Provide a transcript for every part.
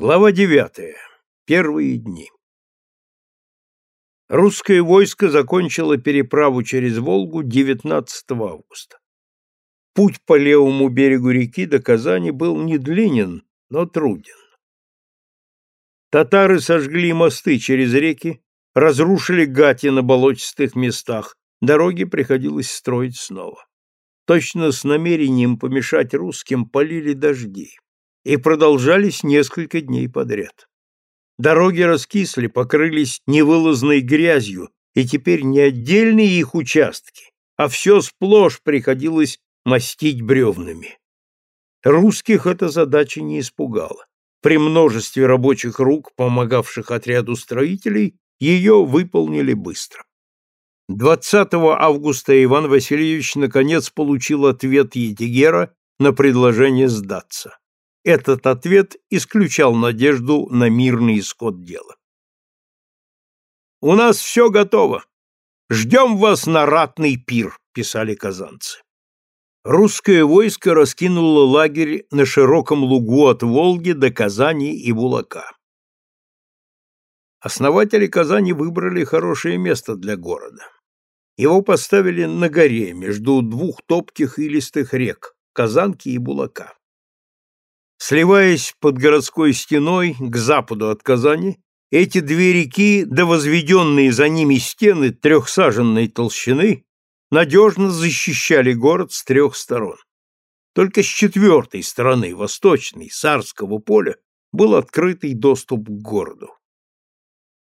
Глава девятая. Первые дни. Русское войско закончило переправу через Волгу 19 августа. Путь по левому берегу реки до Казани был не длинен, но труден. Татары сожгли мосты через реки, разрушили гати на болотистых местах, дороги приходилось строить снова. Точно с намерением помешать русским полили дожди и продолжались несколько дней подряд. Дороги раскисли, покрылись невылазной грязью, и теперь не отдельные их участки, а все сплошь приходилось мастить бревнами. Русских эта задача не испугала. При множестве рабочих рук, помогавших отряду строителей, ее выполнили быстро. 20 августа Иван Васильевич наконец получил ответ Етигера на предложение сдаться. Этот ответ исключал надежду на мирный исход дела. «У нас все готово. Ждем вас на ратный пир», — писали казанцы. Русское войско раскинуло лагерь на широком лугу от Волги до Казани и Булака. Основатели Казани выбрали хорошее место для города. Его поставили на горе между двух топких и листых рек – Казанки и Булака. Сливаясь под городской стеной к западу от Казани, эти две реки, да возведенные за ними стены трехсаженной толщины, надежно защищали город с трех сторон. Только с четвертой стороны, восточной, Сарского поля, был открытый доступ к городу.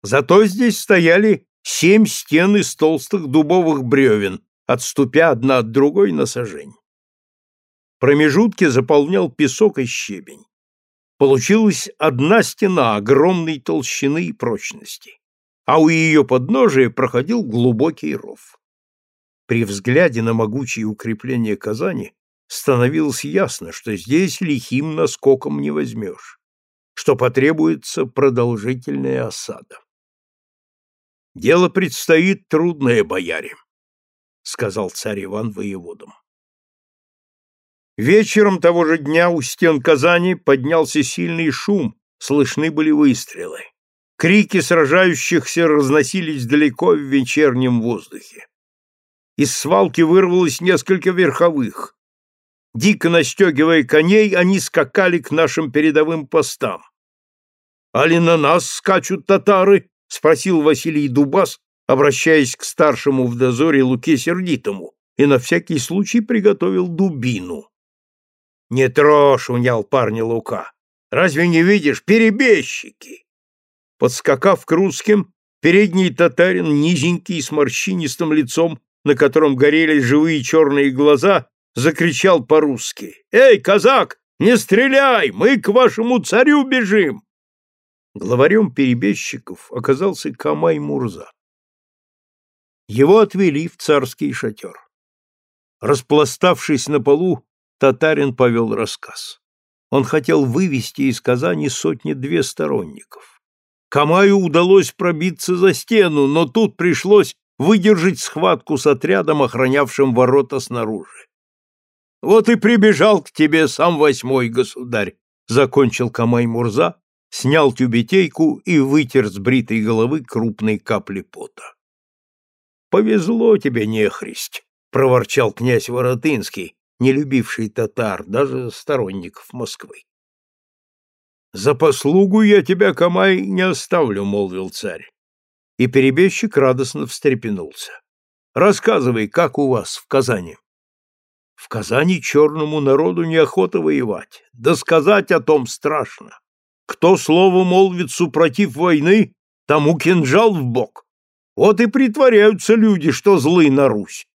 Зато здесь стояли семь стен из толстых дубовых бревен, отступя одна от другой на сажень. Промежутки заполнял песок и щебень. Получилась одна стена огромной толщины и прочности, а у ее подножия проходил глубокий ров. При взгляде на могучие укрепления Казани становилось ясно, что здесь лихим наскоком не возьмешь, что потребуется продолжительная осада. «Дело предстоит трудное, бояре», — сказал царь Иван воеводам. Вечером того же дня у стен Казани поднялся сильный шум, слышны были выстрелы. Крики сражающихся разносились далеко в вечернем воздухе. Из свалки вырвалось несколько верховых. Дико настегивая коней, они скакали к нашим передовым постам. «Али на нас скачут татары?» — спросил Василий Дубас, обращаясь к старшему в дозоре Луке Сердитому, и на всякий случай приготовил дубину. Не трожь, унял парня Лука. Разве не видишь, перебежчики? Подскакав к русским, передний татарин, низенький, с морщинистым лицом, на котором горели живые черные глаза, закричал по-русски. «Эй, казак, не стреляй! Мы к вашему царю бежим!» Главарем перебежчиков оказался Камай Мурза. Его отвели в царский шатер. Распластавшись на полу, татарин повел рассказ. Он хотел вывести из Казани сотни-две сторонников. Камаю удалось пробиться за стену, но тут пришлось выдержать схватку с отрядом, охранявшим ворота снаружи. «Вот и прибежал к тебе сам восьмой государь», — закончил Камай Мурза, снял тюбетейку и вытер с бритой головы крупные капли пота. «Повезло тебе, нехристь», — проворчал князь Воротынский, не любивший татар, даже сторонников Москвы. «За послугу я тебя, Камай, не оставлю», — молвил царь. И перебежчик радостно встрепенулся. «Рассказывай, как у вас в Казани?» «В Казани черному народу неохота воевать, да сказать о том страшно. Кто слово молвит супротив войны, тому кинжал в бок. Вот и притворяются люди, что злы на Русь.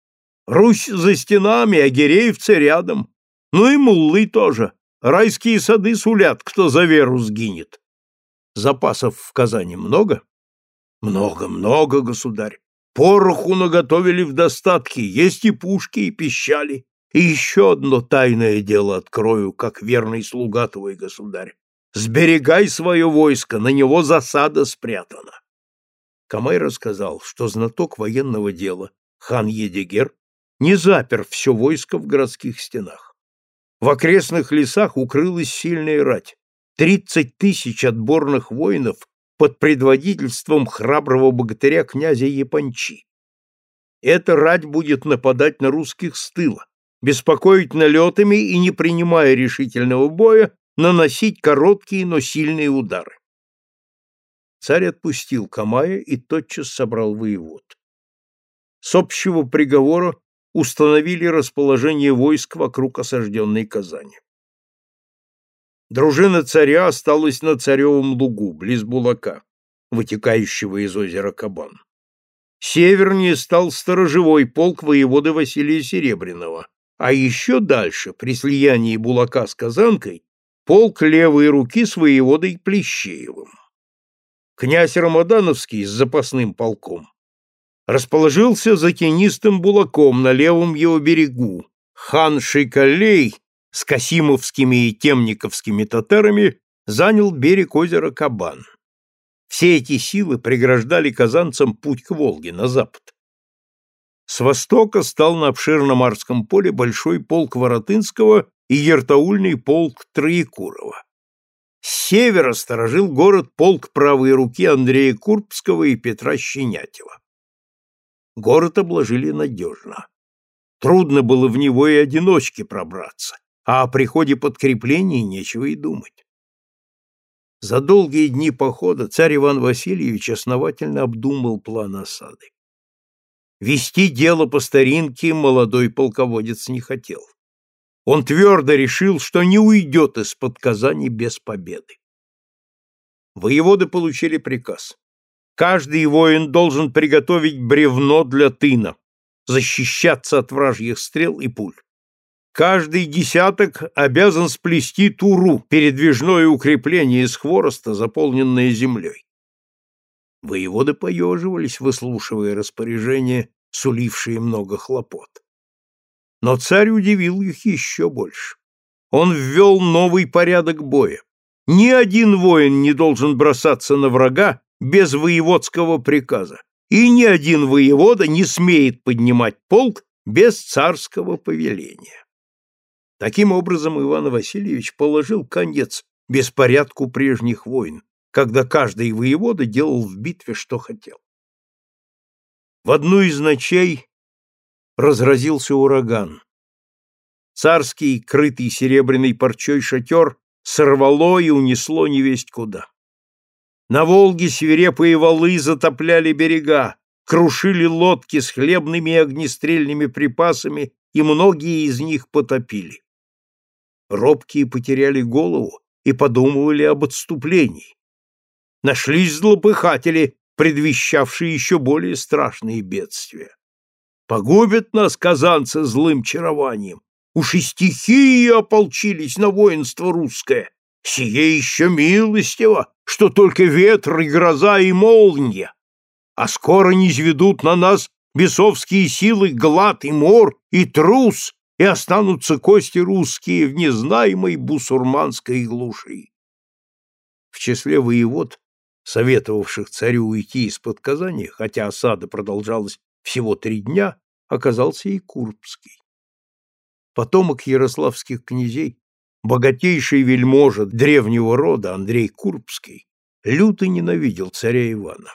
Русь за стенами, а Гиреевцы рядом. Ну и муллы тоже. Райские сады сулят, кто за веру сгинет. Запасов в Казани много? Много, много, государь. Пороху наготовили в достатке, есть и пушки, и пищали. И еще одно тайное дело открою, как верный слуга твой, государь. Сберегай свое войско, на него засада спрятана. Камай рассказал, что знаток военного дела, хан Едигер, не запер все войско в городских стенах. В окрестных лесах укрылась сильная рать. тридцать тысяч отборных воинов под предводительством храброго богатыря князя Япончи. Эта рать будет нападать на русских с тыла, беспокоить налетами и, не принимая решительного боя, наносить короткие, но сильные удары. Царь отпустил Камая и тотчас собрал воевод. С общего приговора установили расположение войск вокруг осажденной Казани. Дружина царя осталась на Царевом лугу, близ Булака, вытекающего из озера Кабан. Севернее стал сторожевой полк воеводы Василия Серебряного, а еще дальше, при слиянии Булака с Казанкой, полк левой руки с воеводой Плещеевым. Князь Рамадановский с запасным полком расположился за тенистым Булаком на левом его берегу. Хан Шейкалей с Касимовскими и Темниковскими татарами занял берег озера Кабан. Все эти силы преграждали казанцам путь к Волге на запад. С востока стал на обширном Арском поле большой полк Воротынского и ертаульный полк Троекурова. С севера сторожил город полк правой руки Андрея Курбского и Петра Щенятева. Город обложили надежно. Трудно было в него и одиночке пробраться а о приходе подкреплений нечего и думать. За долгие дни похода царь Иван Васильевич основательно обдумал план осады. Вести дело по старинке молодой полководец не хотел. Он твердо решил, что не уйдет из-под Казани без победы. Воеводы получили приказ. Каждый воин должен приготовить бревно для тына, защищаться от вражьих стрел и пуль. Каждый десяток обязан сплести туру, передвижное укрепление из хвороста, заполненное землей. Воеводы поеживались, выслушивая распоряжения, сулившие много хлопот. Но царь удивил их еще больше. Он ввел новый порядок боя. Ни один воин не должен бросаться на врага без воеводского приказа, и ни один воевода не смеет поднимать полк без царского повеления. Таким образом, Иван Васильевич положил конец беспорядку прежних войн, когда каждый воевода делал в битве, что хотел. В одну из ночей разразился ураган. Царский, крытый серебряной парчой шатер сорвало и унесло невесть куда. На Волге свирепые валы затопляли берега, крушили лодки с хлебными и огнестрельными припасами, и многие из них потопили. Робкие потеряли голову и подумывали об отступлении. Нашлись злопыхатели, предвещавшие еще более страшные бедствия. Погубят нас казанцы злым чарованием. Уж и стихии ополчились на воинство русское. Сие еще милостиво, что только ветр и гроза и молния. А скоро низведут на нас бесовские силы глад и мор и трус, и останутся кости русские в незнаемой бусурманской глуши. В числе воевод, советовавших царю уйти из-под Казани, хотя осада продолжалась всего три дня, оказался и Курбский. Потомок ярославских князей, богатейший вельможа древнего рода Андрей Курбский, люто ненавидел царя Ивана.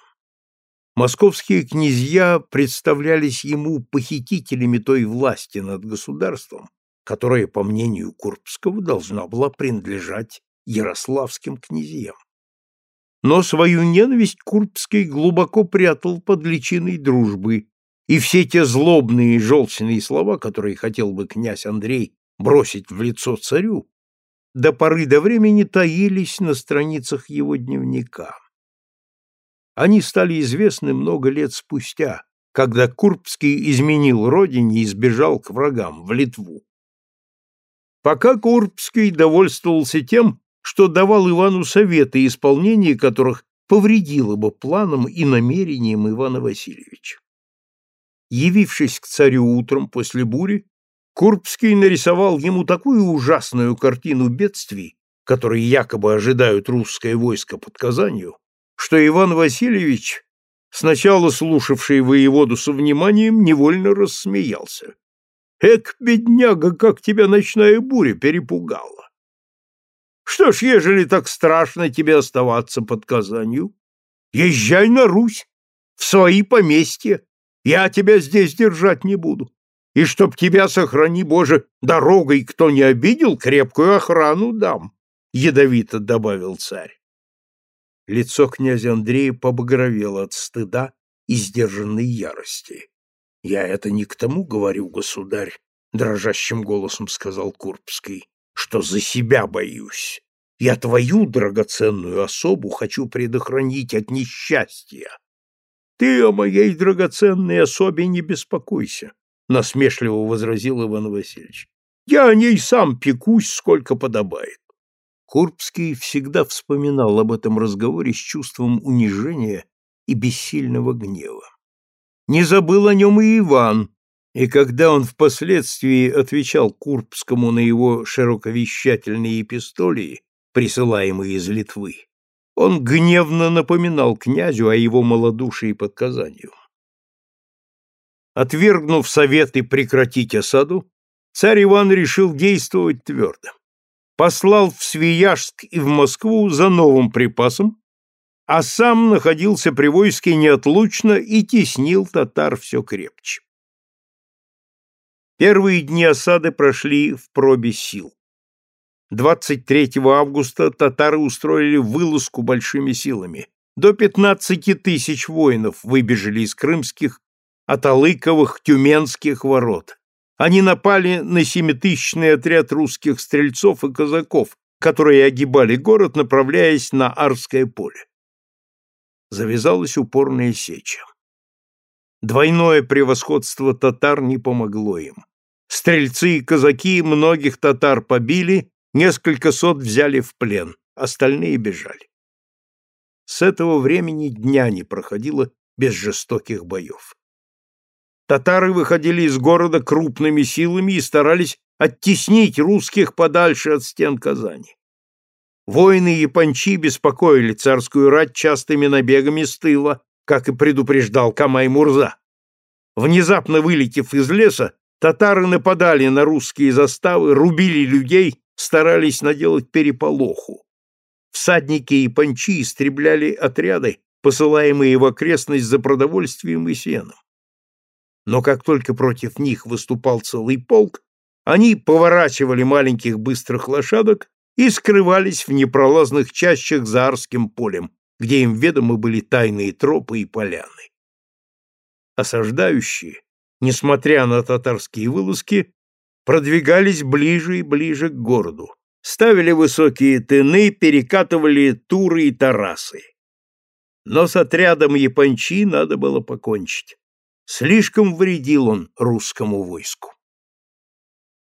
Московские князья представлялись ему похитителями той власти над государством, которая, по мнению Курбского, должна была принадлежать ярославским князьям. Но свою ненависть Курбский глубоко прятал под личиной дружбы, и все те злобные и желчные слова, которые хотел бы князь Андрей бросить в лицо царю, до поры до времени таились на страницах его дневника. Они стали известны много лет спустя, когда Курбский изменил родине и сбежал к врагам, в Литву. Пока Курбский довольствовался тем, что давал Ивану советы, исполнение которых повредило бы планам и намерениям Ивана Васильевича. Явившись к царю утром после бури, Курбский нарисовал ему такую ужасную картину бедствий, которые якобы ожидают русское войско под Казанью, что Иван Васильевич, сначала слушавший воеводу со вниманием, невольно Что ж, ежели так страшно тебе оставаться под Казанью, езжай на Русь, в свои поместья. Я тебя здесь держать не буду. И чтоб тебя, сохрани Боже, дорогой кто не обидел, крепкую охрану дам, — ядовито добавил царь. Лицо князя Андрея побагровело от стыда и сдержанной ярости. — Я это не к тому говорю, государь, — дрожащим голосом сказал Курбский, — что за себя боюсь. Я твою драгоценную особу хочу предохранить от несчастья. Ты о моей драгоценной особе не беспокойся, — насмешливо возразил Иван Васильевич. Я о ней сам пекусь, сколько подобает. Курбский всегда вспоминал об этом разговоре с чувством унижения и бессильного гнева. Не забыл о нем и Иван, и когда он впоследствии отвечал Курбскому на его широковещательные эпистолии, присылаемые из Литвы, он гневно напоминал князю о его малодушии под Казанью. Отвергнув советы прекратить осаду, царь Иван решил действовать твердо послал в Свияжск и в Москву за новым припасом, а сам находился при войске неотлучно и теснил татар все крепче. Первые дни осады прошли в пробе сил. 23 августа татары устроили вылазку большими силами. До 15 тысяч воинов выбежали из крымских, аталыковых, тюменских ворот они напали на семитысячный отряд русских стрельцов и казаков, которые огибали город, направляясь на Арское поле. Завязалась упорная сеча. Двойное превосходство татар не помогло им. Стрельцы и казаки многих татар побили, несколько сот взяли в плен, остальные бежали. С этого времени дня не проходило без жестоких боев. Татары выходили из города крупными силами и старались оттеснить русских подальше от стен Казани. Воины япончи беспокоили царскую рать частыми набегами с тыла, как и предупреждал Камай-Мурза. Внезапно вылетев из леса, татары нападали на русские заставы, рубили людей, старались наделать переполоху. Всадники и панчи истребляли отряды, посылаемые в окрестность за продовольствием и сеном но как только против них выступал целый полк, они поворачивали маленьких быстрых лошадок и скрывались в непролазных чащах за Арским полем, где им ведомы были тайные тропы и поляны. Осаждающие, несмотря на татарские вылазки, продвигались ближе и ближе к городу, ставили высокие тыны, перекатывали туры и тарасы. Но с отрядом япончи надо было покончить. Слишком вредил он русскому войску.